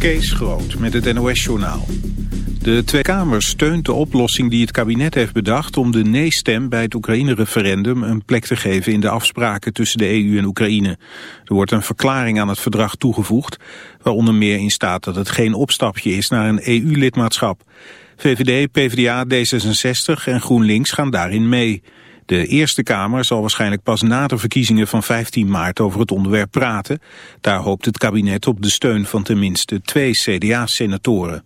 Kees Groot met het NOS-journaal. De Tweede Kamer steunt de oplossing die het kabinet heeft bedacht... om de nee-stem bij het Oekraïne-referendum een plek te geven... in de afspraken tussen de EU en Oekraïne. Er wordt een verklaring aan het verdrag toegevoegd... waaronder meer in staat dat het geen opstapje is naar een EU-lidmaatschap. VVD, PvdA, D66 en GroenLinks gaan daarin mee... De Eerste Kamer zal waarschijnlijk pas na de verkiezingen van 15 maart over het onderwerp praten. Daar hoopt het kabinet op de steun van tenminste twee CDA-senatoren.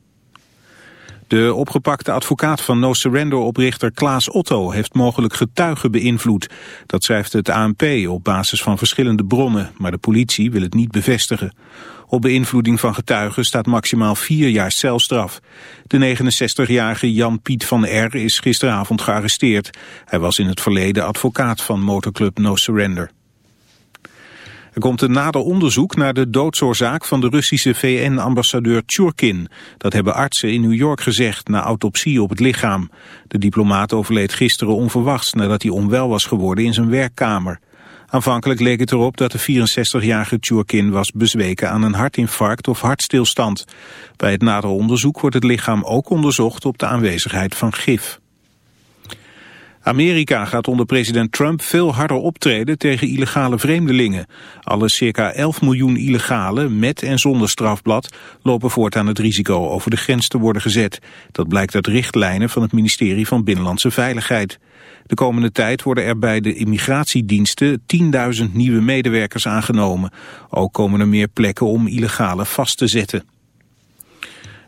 De opgepakte advocaat van No Surrender-oprichter Klaas Otto heeft mogelijk getuigen beïnvloed. Dat schrijft het ANP op basis van verschillende bronnen, maar de politie wil het niet bevestigen. Op beïnvloeding van getuigen staat maximaal vier jaar celstraf. De 69-jarige Jan Piet van R. is gisteravond gearresteerd. Hij was in het verleden advocaat van motorclub No Surrender. Er komt een nader onderzoek naar de doodsoorzaak van de Russische VN-ambassadeur Tjurkin. Dat hebben artsen in New York gezegd na autopsie op het lichaam. De diplomaat overleed gisteren onverwachts nadat hij onwel was geworden in zijn werkkamer. Aanvankelijk leek het erop dat de 64-jarige Tjurkin was bezweken aan een hartinfarct of hartstilstand. Bij het nader onderzoek wordt het lichaam ook onderzocht op de aanwezigheid van gif. Amerika gaat onder president Trump veel harder optreden tegen illegale vreemdelingen. Alle circa 11 miljoen illegalen met en zonder strafblad lopen voortaan het risico over de grens te worden gezet. Dat blijkt uit richtlijnen van het ministerie van Binnenlandse Veiligheid. De komende tijd worden er bij de immigratiediensten 10.000 nieuwe medewerkers aangenomen. Ook komen er meer plekken om illegale vast te zetten.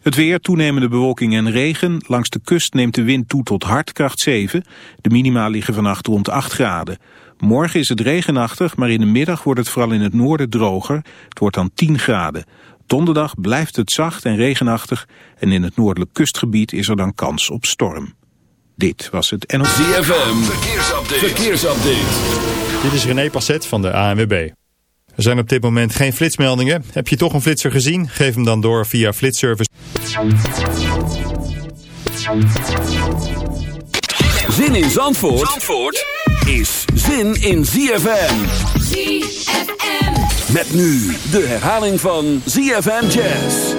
Het weer, toenemende bewolking en regen. Langs de kust neemt de wind toe tot hard, kracht 7. De minima liggen vannacht rond 8 graden. Morgen is het regenachtig, maar in de middag wordt het vooral in het noorden droger. Het wordt dan 10 graden. Donderdag blijft het zacht en regenachtig. En in het noordelijk kustgebied is er dan kans op storm. Dit was het NOS. ZFM, verkeersupdate. verkeersupdate. Dit is René Passet van de ANWB. Er zijn op dit moment geen flitsmeldingen. Heb je toch een flitser gezien? Geef hem dan door via flitservice. Zin in Zandvoort, Zandvoort is zin in ZFM. ZFM. Met nu de herhaling van ZFM Jazz.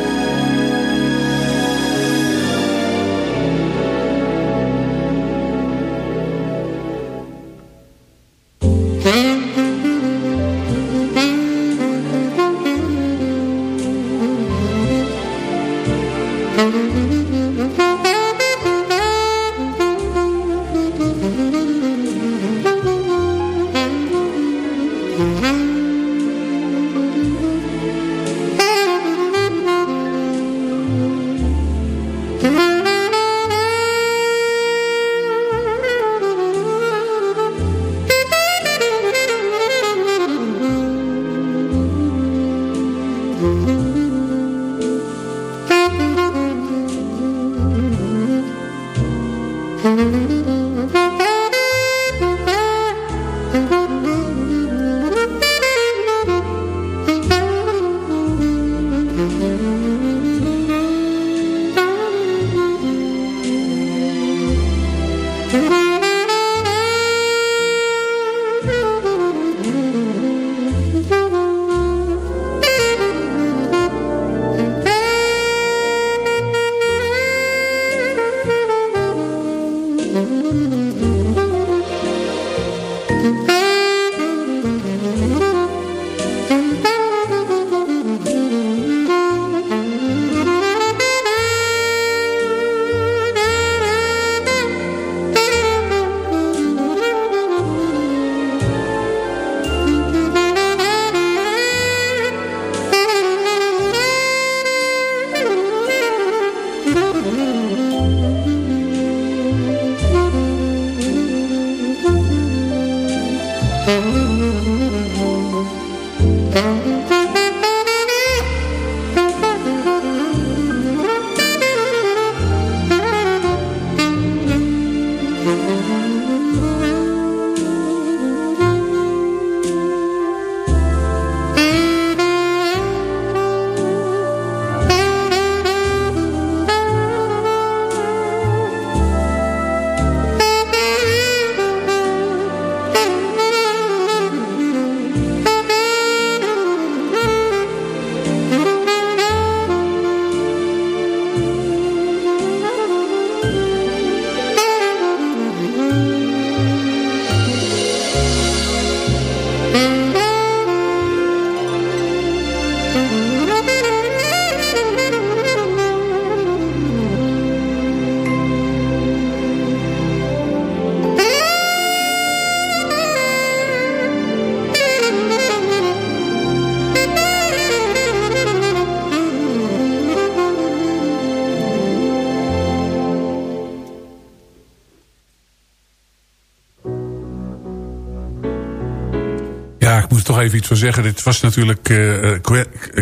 Even iets van zeggen. Dit was natuurlijk uh,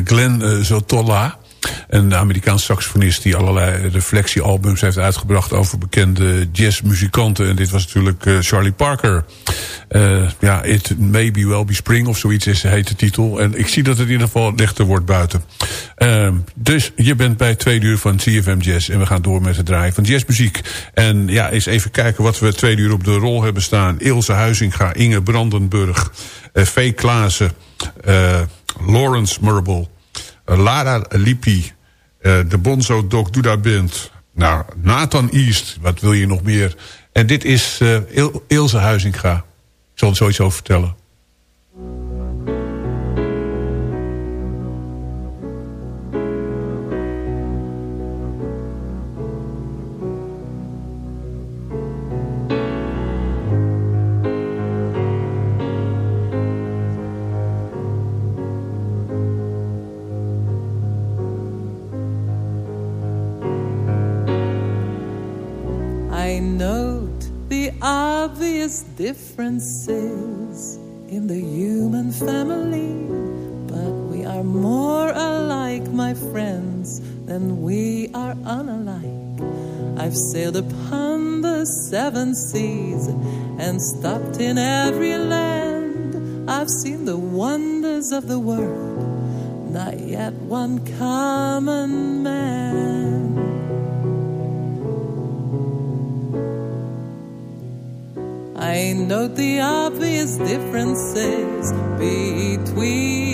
Glenn uh, Zotolla. Een Amerikaans saxofonist die allerlei reflectiealbums heeft uitgebracht... over bekende jazzmuzikanten. En dit was natuurlijk uh, Charlie Parker. Uh, ja, It May Be Well Be Spring of zoiets is, heet de titel. En ik zie dat het in ieder geval lichter wordt buiten. Uh, dus je bent bij twee uur van CFM Jazz. En we gaan door met het draaien van jazzmuziek. En ja, eens even kijken wat we twee uur op de rol hebben staan. Ilse Huizinga, Inge Brandenburg, V. Klaassen, Lawrence Murble... Lara Lippi, de Bonzo Dog Duda Band. Nou, Nathan East, wat wil je nog meer? En dit is Il Ilse Huizinga. Ik zal zoiets over vertellen. Differences in the human family, but we are more alike, my friends, than we are unalike. I've sailed upon the seven seas and stopped in every land. I've seen the wonders of the world, not yet one common note the obvious differences between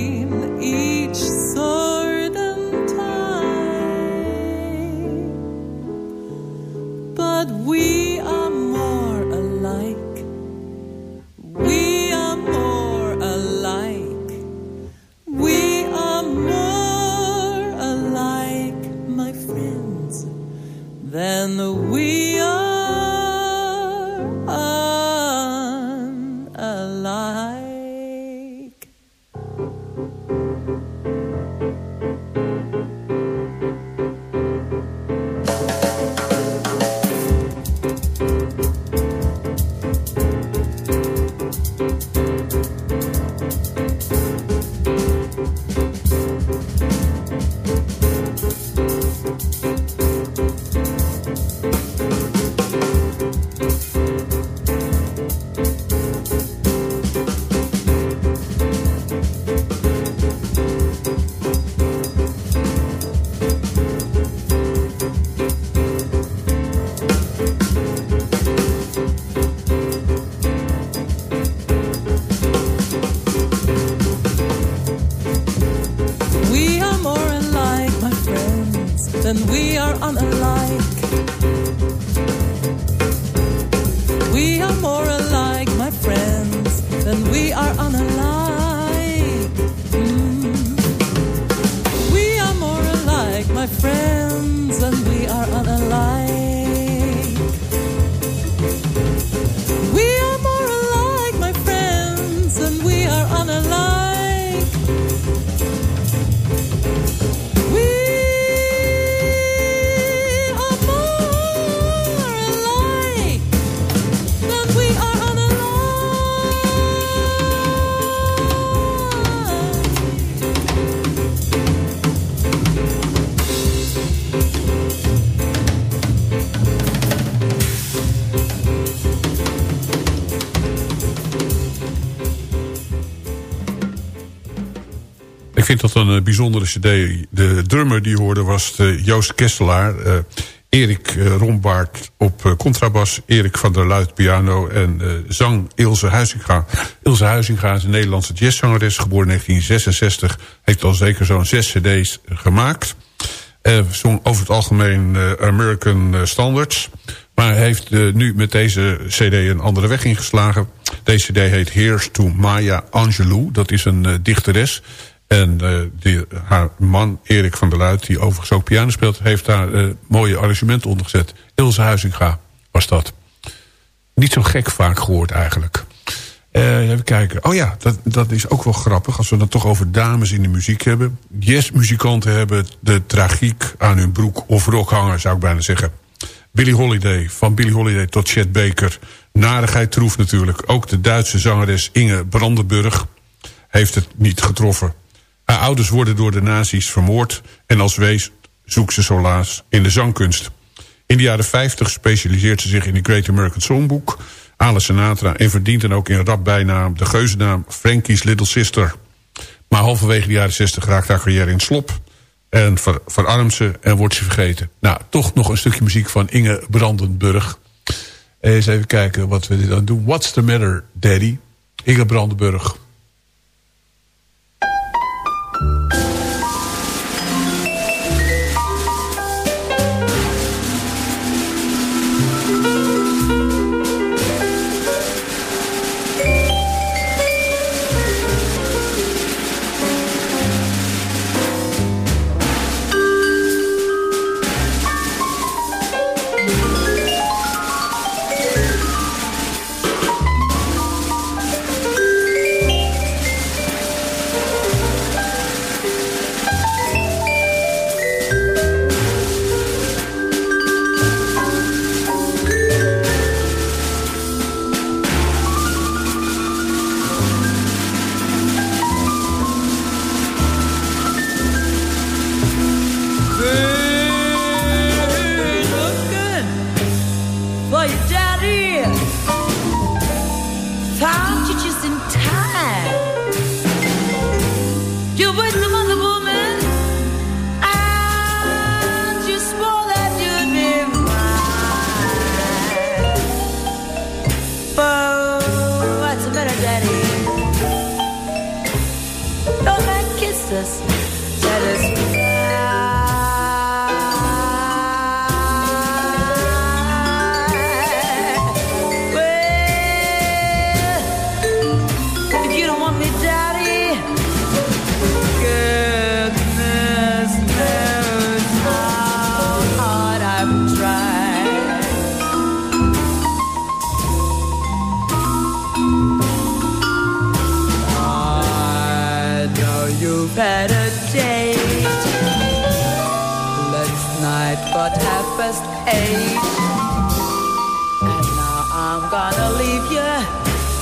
vind dat een eh, bijzondere cd. De drummer die hoorde was eh, Joost Kesselaar. Uh, Erik uh, Rombaard op contrabas. Erik van der Luit piano. En zang Ilse Huizinga. Ilse Huizinga is een Nederlandse jazzzangeres. Geboren in 1966. Heeft al zeker zo'n zes cd's gemaakt. zong over het algemeen American Standards. Maar heeft nu met deze cd een andere weg ingeslagen. Deze cd heet Here's to Maya Angelou. Dat is een dichteres. En die, haar man, Erik van der Luit, die overigens ook piano speelt... heeft daar uh, mooie arrangementen onder gezet. Ilse Huizinga was dat. Niet zo gek vaak gehoord eigenlijk. Uh, even kijken. Oh ja, dat, dat is ook wel grappig. Als we dan toch over dames in de muziek hebben. Jazzmuzikanten hebben de tragiek aan hun broek of rok zou ik bijna zeggen. Billie Holiday, van Billie Holiday tot Chet Baker. Narigheid troef natuurlijk. Ook de Duitse zangeres Inge Brandenburg heeft het niet getroffen. Haar ouders worden door de nazi's vermoord... en als wees zoekt ze solaas in de zangkunst. In de jaren 50 specialiseert ze zich in de Great American Songbook... Alice Sinatra en verdient dan ook in rap bijnaam... de geuzennaam Frankie's Little Sister. Maar halverwege de jaren 60 raakt haar carrière in slop... en ver, verarmt ze en wordt ze vergeten. Nou, toch nog een stukje muziek van Inge Brandenburg. Eens even kijken wat we dan doen. What's the matter, daddy? Inge Brandenburg.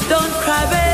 Don't cry, baby.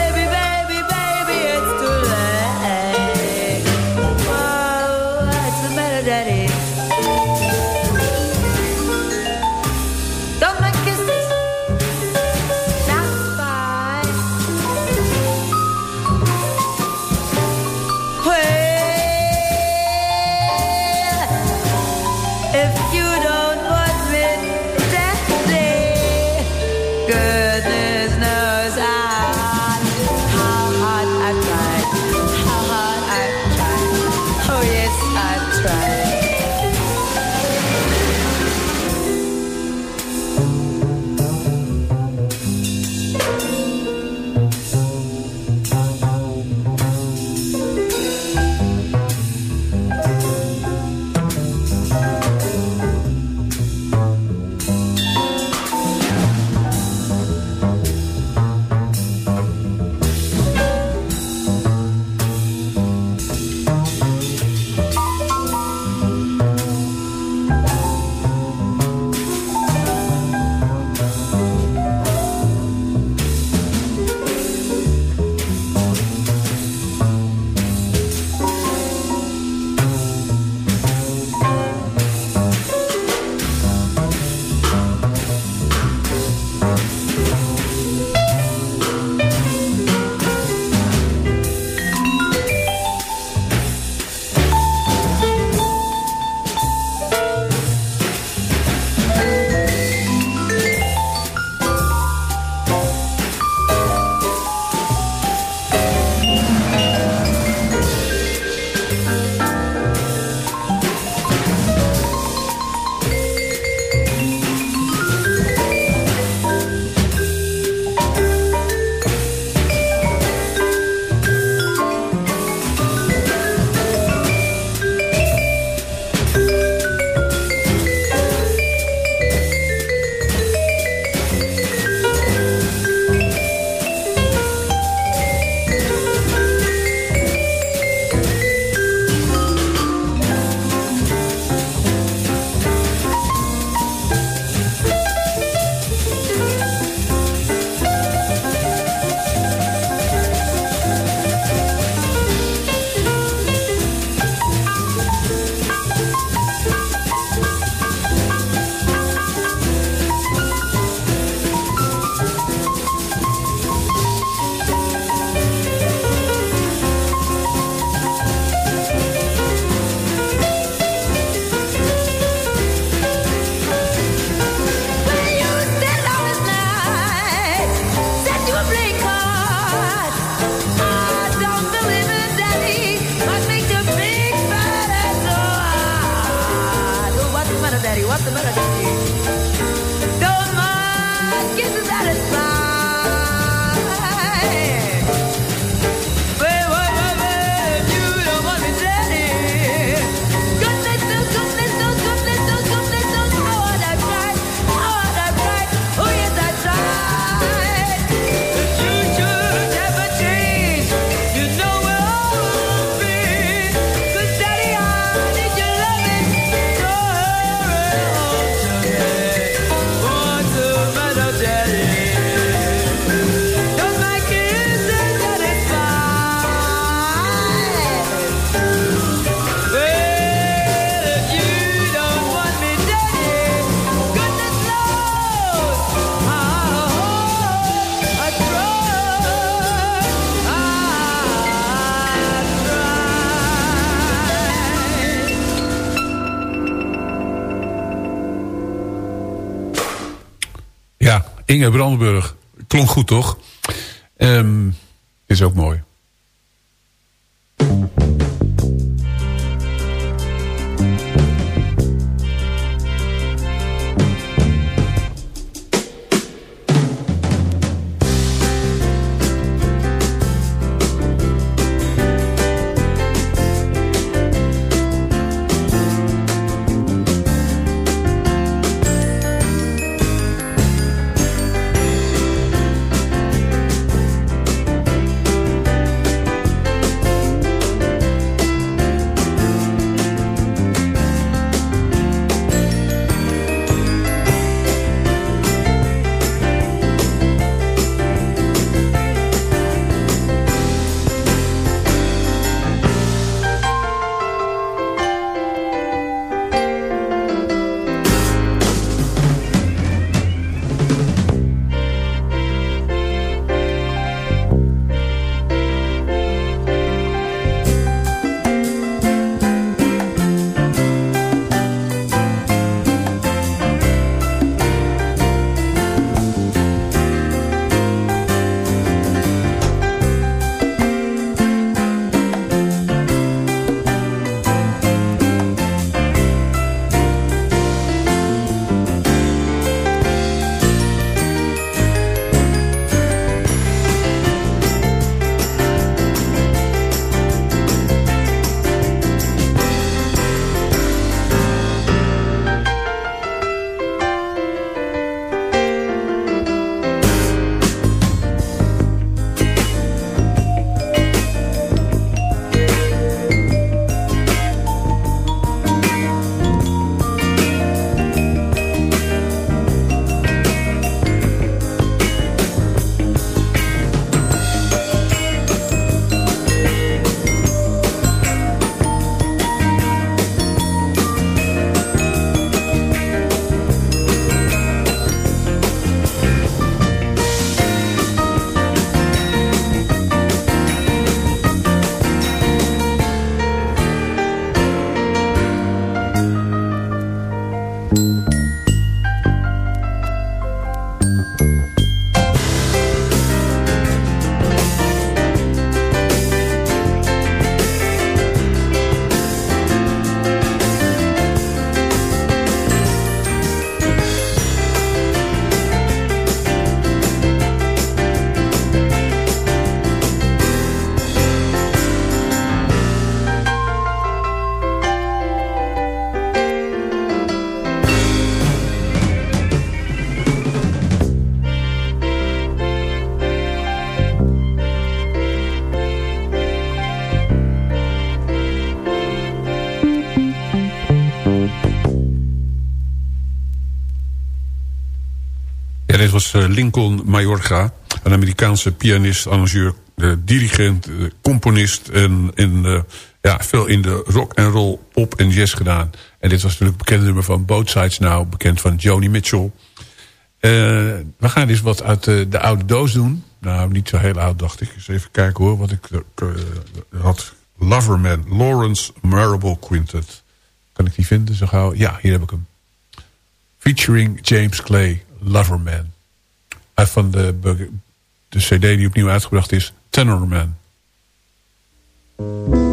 Inge Brandenburg. Klonk goed, toch? Um, is ook mooi. Was eh, Lincoln Majorga, Een Amerikaanse pianist, arrangeur, dirigent, componist. En, en ja, veel in de rock en roll, pop en jazz gedaan. En dit was natuurlijk een bekende nummer van Both Sides Now. Bekend van Joni Mitchell. We gaan eens wat uit de, de, oude doos doen. Nou, niet zo heel oud, dacht ik. Eens even kijken hoor, wat ik had. Loverman, Lawrence Marable Quintet. Kan ik die vinden zo gauw? Ja, hier heb ik hem. Featuring James Clay, Loverman van de, de cd die opnieuw uitgebracht is, Tenorman. mooie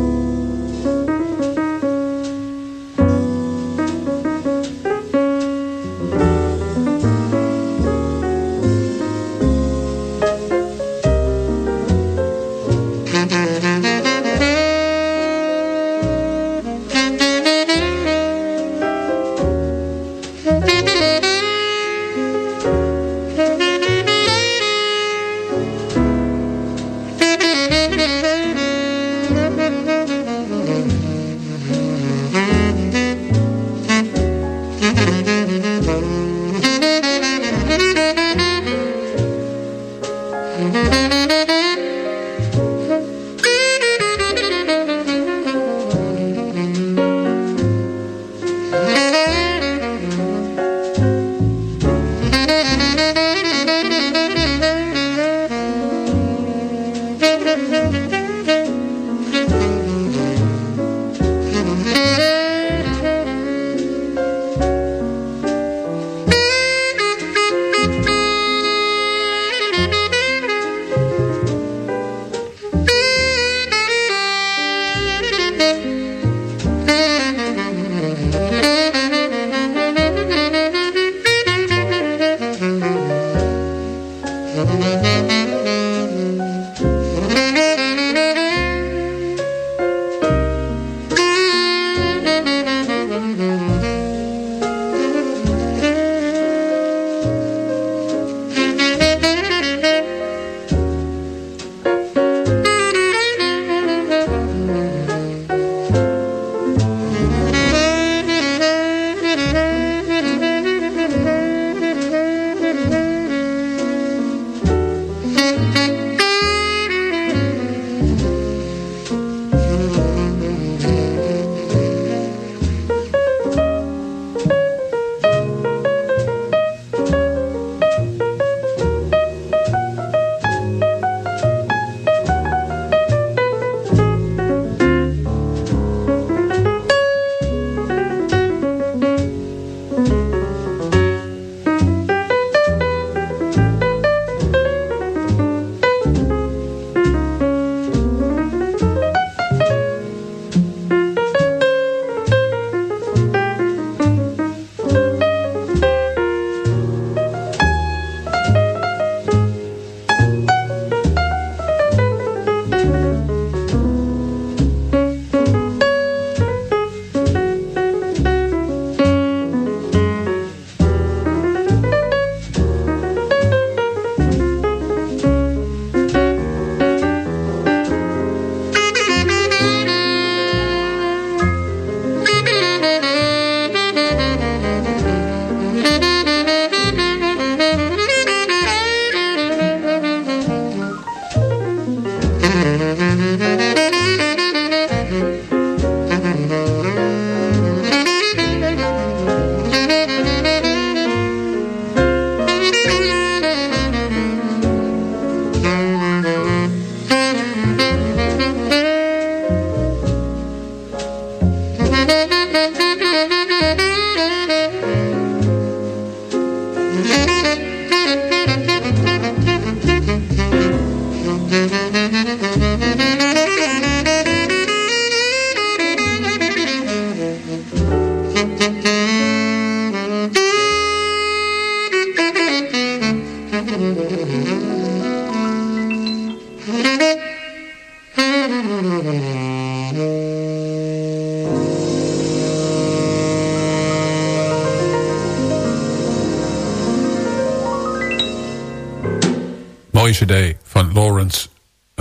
van Lawrence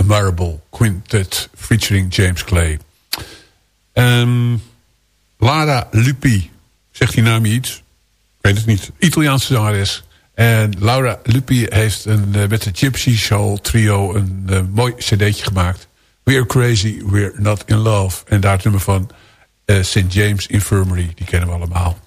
Marable Quintet featuring James Clay. Um, Lara Lupi, zegt die naam iets? Weet het niet. Italiaanse zangeres. En Laura Lupi heeft een, uh, met de Gypsy Soul trio een uh, mooi cd'tje gemaakt. We're crazy, we're not in love. En daar het nummer van eh, St. James Infirmary. Die kennen we allemaal.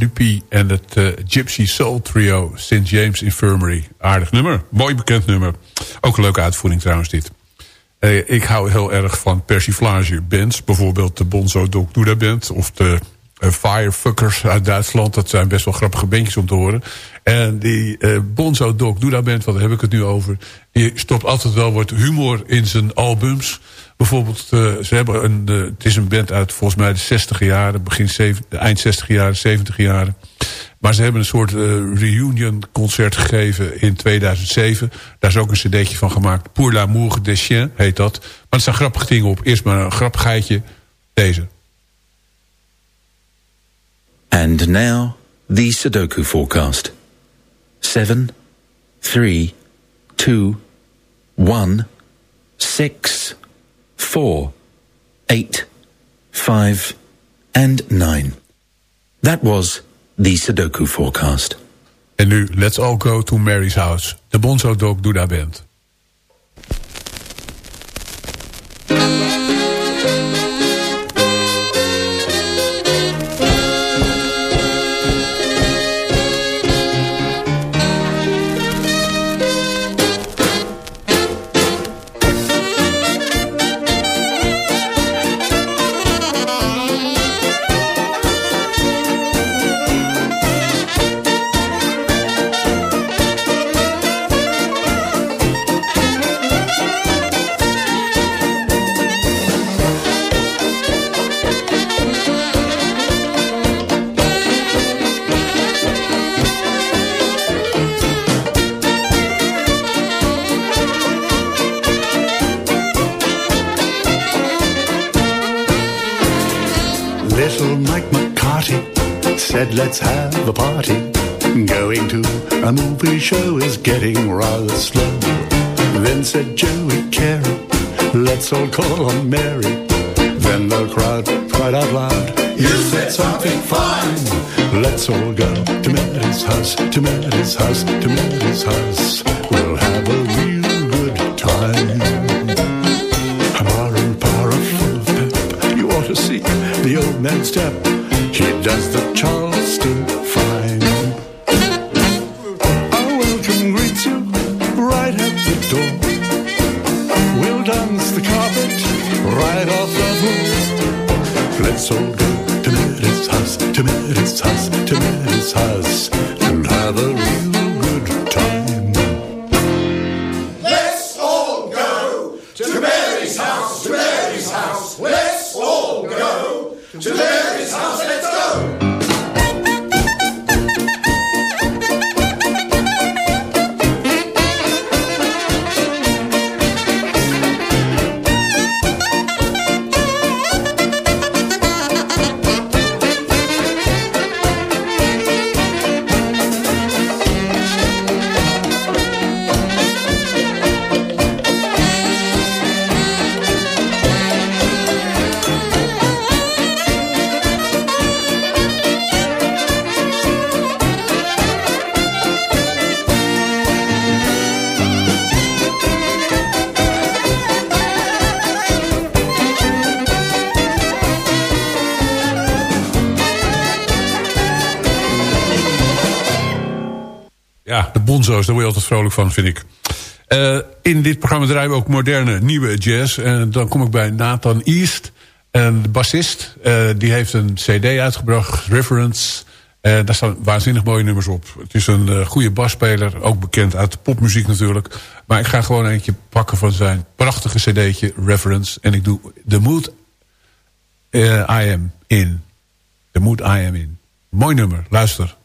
Lupi en het uh, Gypsy Soul Trio St. James Infirmary. Aardig nummer, mooi bekend nummer. Ook een leuke uitvoering trouwens dit. Uh, ik hou heel erg van persiflage bands. Bijvoorbeeld de Bonzo Dog Band of de uh, Firefuckers uit Duitsland. Dat zijn best wel grappige bandjes om te horen. En die Bonzo Dog Duda Band, wat heb ik het nu over... die stopt altijd wel wat humor in zijn albums... Bijvoorbeeld, uh, ze hebben een, uh, het is een band uit volgens mij de 60 jaren, begin 70, eind 60 jaren, 70 jaren. Maar ze hebben een soort uh, reunion concert gegeven in 2007. Daar is ook een cd'tje van gemaakt. Pour l'amour des chiens heet dat. Maar er staan grappige dingen op. Eerst maar een grappigheidje. Deze. And now, the Sudoku forecast. Seven, three, two, one, six, four, eight, five, and nine. That was the Sudoku forecast. En nu, let's all go to Mary's house. De Bonzo Dog Duda Band. Let's have a party. Going to a movie show is getting rather slow. Then said Joey Carey, Let's all call on Mary. Then the crowd cried out loud, You said something fine. Let's all go to Mary's house, to Mary's house, to Mary's house. We'll have a real good time. Amara and Para full of pep. You ought to see the old man step. He does the Charleston daar word altijd vrolijk van, vind ik. Eh, in dit programma draaien we ook moderne, nieuwe jazz. En dan kom ik bij Nathan East. En de bassist, eh, die heeft een cd uitgebracht, Reference. En daar staan waanzinnig mooie nummers op. Het is een goede basspeler, ook bekend uit de popmuziek natuurlijk. Maar ik ga gewoon eentje pakken van zijn prachtige cd'tje, Reference. En ik doe The Mood I Am In. The Mood I Am In. Mooi nummer, luister.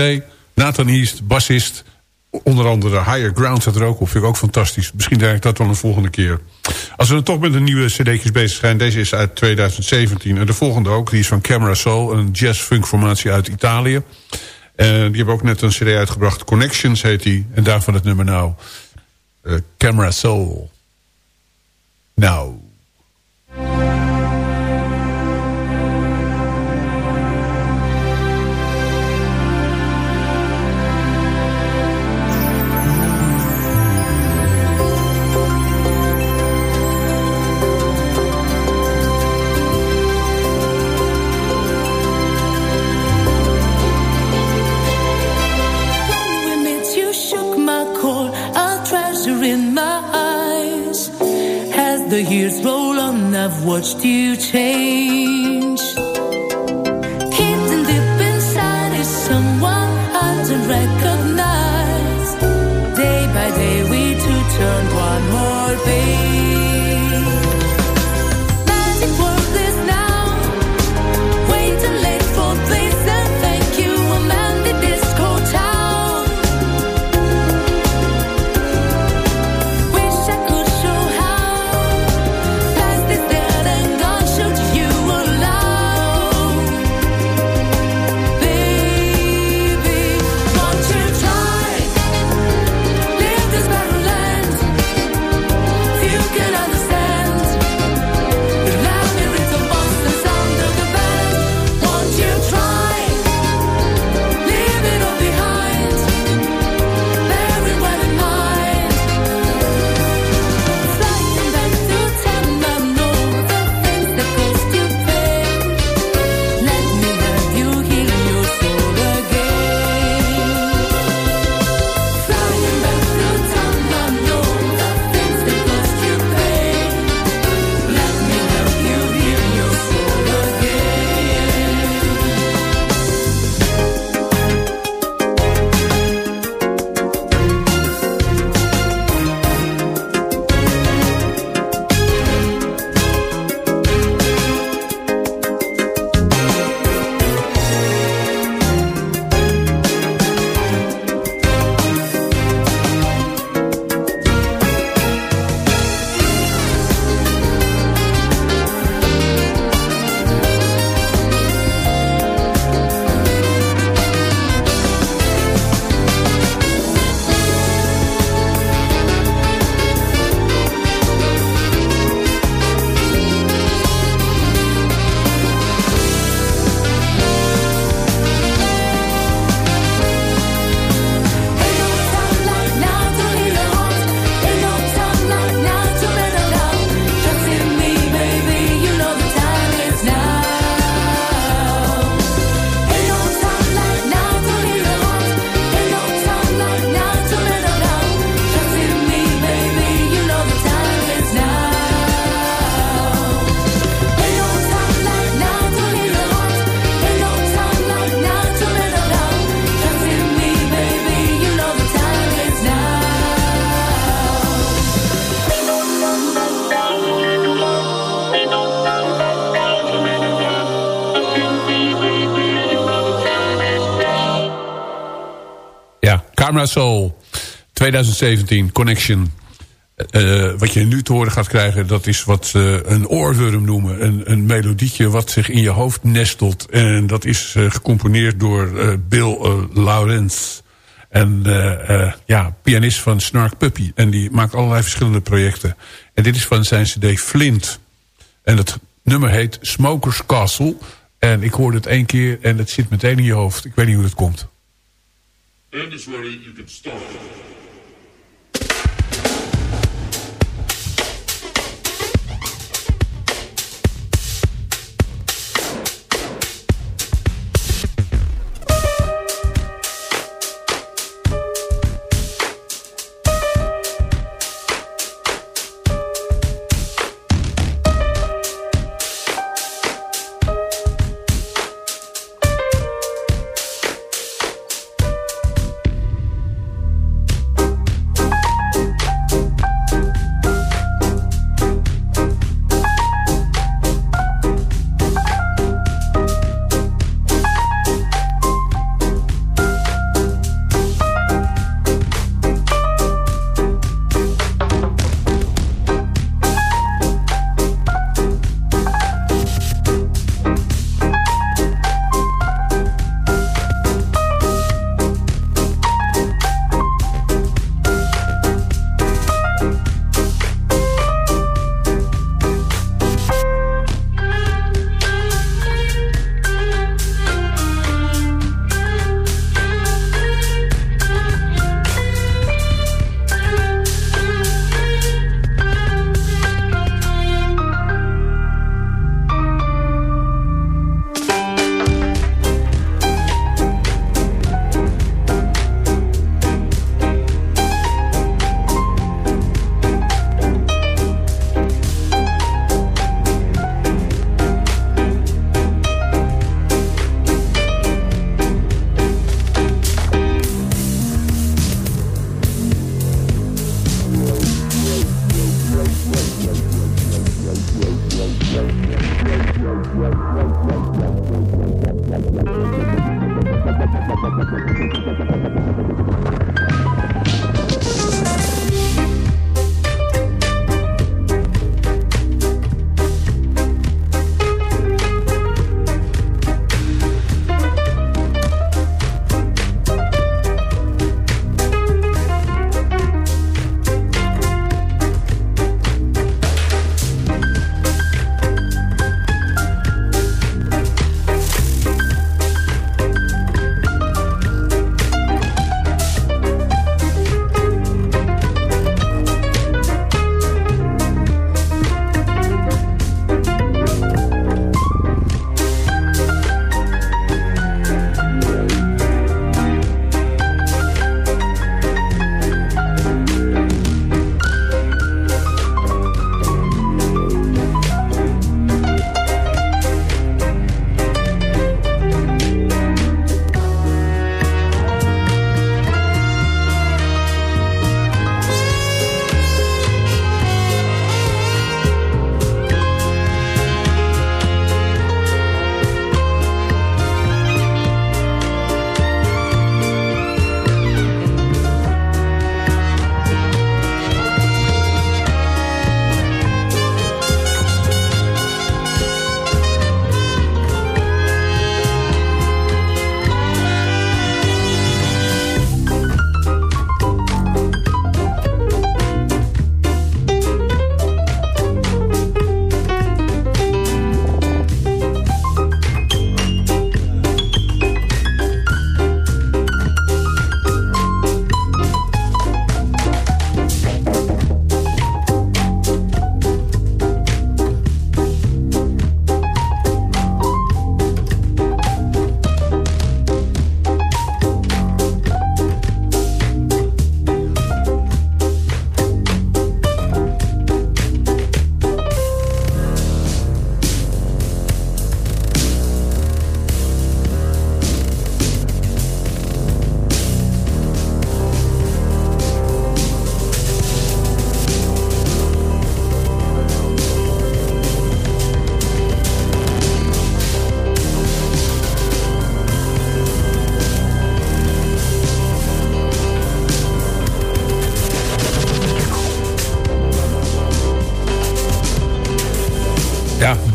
Cd. Nathan East, bassist. Onder andere Higher Ground zat er ook op. Vind ik ook fantastisch. Misschien denk ik dat wel een volgende keer. Als we dan toch met de nieuwe cd'tjes bezig zijn. Deze is uit 2017. En de volgende ook. Die is van Camera Soul. Een jazz-funk formatie uit Italië. En die hebben ook net een cd uitgebracht. Connections heet die. En daarvan het nummer nou. eh, Camera Soul. Nou. The years roll on, I've watched you change. Hidden deep inside is someone I don't recognize. Day by day, we two turn one more page. Camera Soul, 2017, Connection. Uh, wat je nu te horen gaat krijgen, dat is wat uh, een oorworm noemen. Een, een melodietje wat zich in je hoofd nestelt. En dat is uh, gecomponeerd door Bill Lawrence. En ja, pianist van Snark Puppy. En die maakt allerlei verschillende projecten. En dit is van zijn cd Flint. En het nummer heet Smokers Castle. En ik hoorde het één keer en het zit meteen in je hoofd. Ik weet niet hoe dat komt. And is ready, you can start.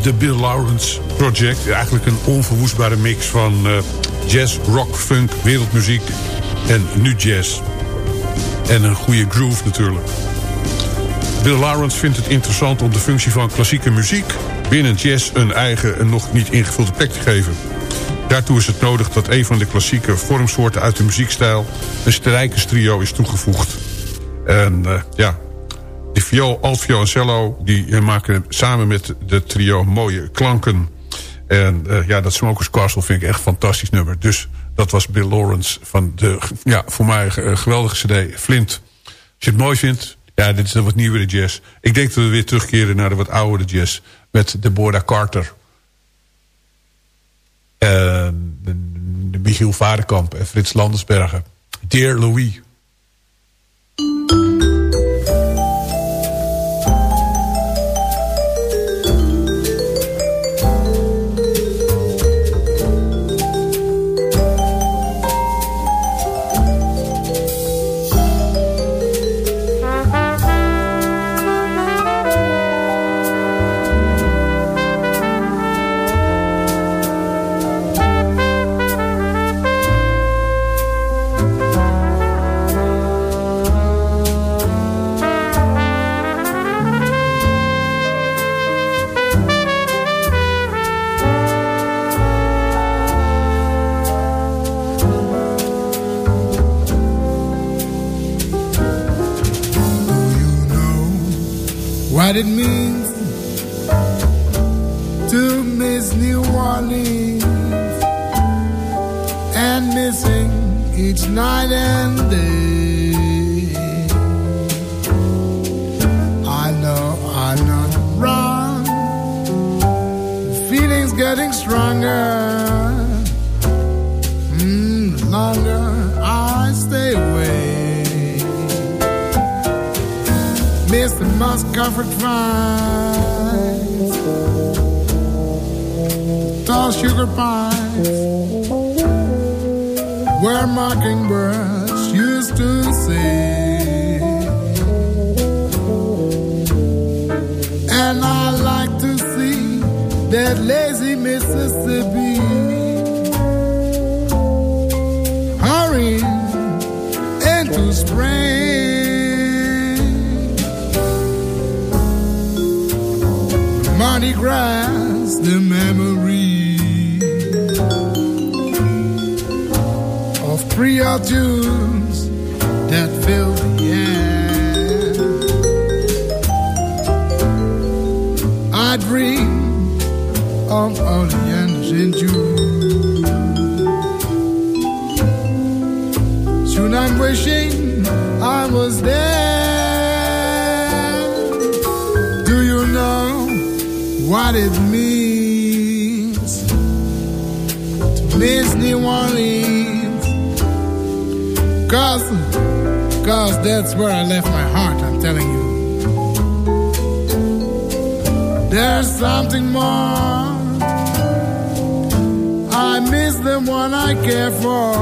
De Bill Lawrence Project. Eigenlijk een onverwoestbare mix van uh, jazz, rock, funk, wereldmuziek en nu jazz. En een goede groove natuurlijk. Bill Lawrence vindt het interessant om de functie van klassieke muziek... binnen jazz een eigen en nog niet ingevulde plek te geven. Daartoe is het nodig dat een van de klassieke vormsoorten uit de muziekstijl... een strijkerstrio is toegevoegd. En uh, ja, de viool, altviool en cello... die maken samen met de trio mooie klanken. En uh, ja, dat Smokers Castle vind ik echt een fantastisch nummer. Dus dat was Bill Lawrence van de, ja, voor mij uh, geweldige cd, Flint. Als je het mooi vindt, ja, dit is de wat nieuwere jazz. Ik denk dat we weer terugkeren naar de wat oudere jazz... met Deborah Carter... De Michiel Varenkamp en Frits Landersbergen. Dear Louis. What it means to miss New Orleans and missing each night and day. I know I'm not wrong. The feeling's getting stronger. Mm, longer the moss covered vines, tall sugar pines, where mockingbirds used to sing. And I like to see that lazy Mississippi hurrying into spring. Mardi Gras, the memory of Creole tunes that fill the air. I dream of Orleans in June. Soon I'm wishing I was there. Cause, cause that's where I left my heart, I'm telling you. There's something more. I miss the one I care for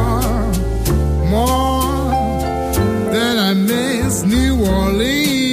more than I miss New Orleans.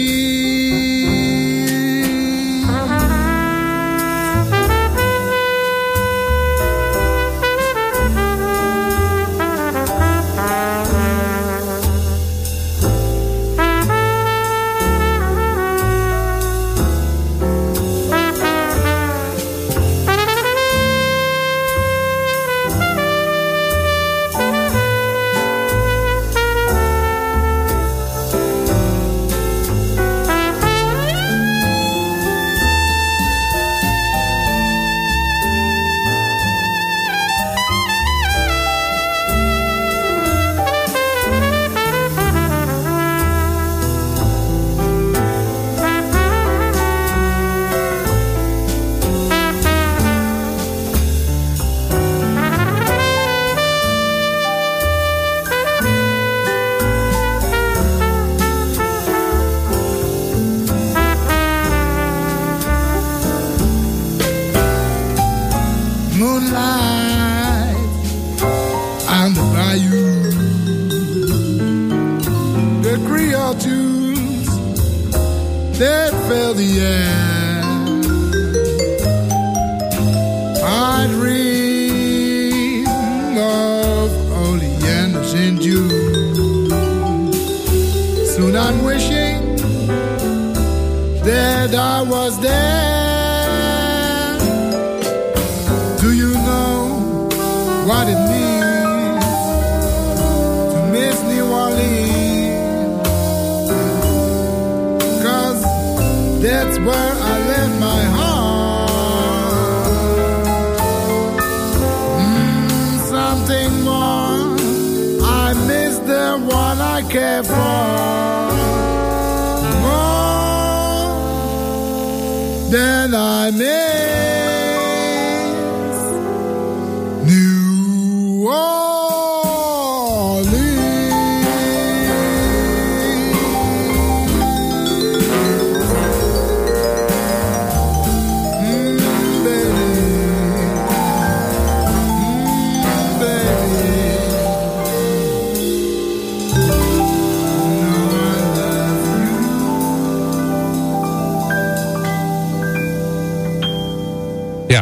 I live my heart. Mm, something more I miss the one I care for. More than I miss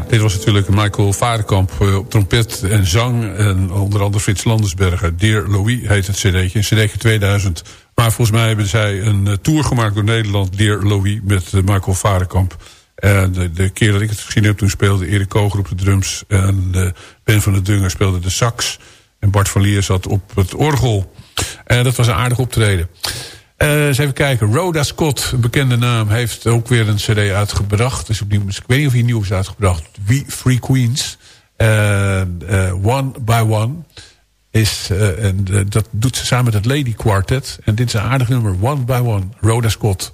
dit was natuurlijk Michael Varenkamp eh, op trompet en zang. En onder andere Frits Landersberger. Dear Louis heet het cd'tje. Een cd'tje 2000. Maar volgens mij hebben zij een eh, tour gemaakt door Nederland. Dear Louis met eh, Michael Varenkamp. En de, de keer dat ik het gezien heb, toen speelde Erik Koger op de drums. En Ben van der Dungen speelde de sax. En Bart van Lier zat op het orgel. En dat was een aardig optreden. Uh, eens even kijken. Rhoda Scott, een bekende naam, heeft ook weer een cd uitgebracht. Dus opnieuw, ik weet niet of hij nieuw is uitgebracht. We Free Queens. Uh, uh, one by One. Is, en dat doet ze samen met het Lady Quartet. En dit is een aardig nummer. One by One. Rhoda Scott.